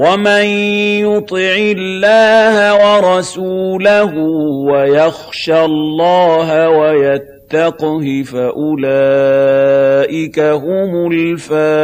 ومن يطع الله ورسوله ويخشى الله ويتقه فاولئك هم الفائزون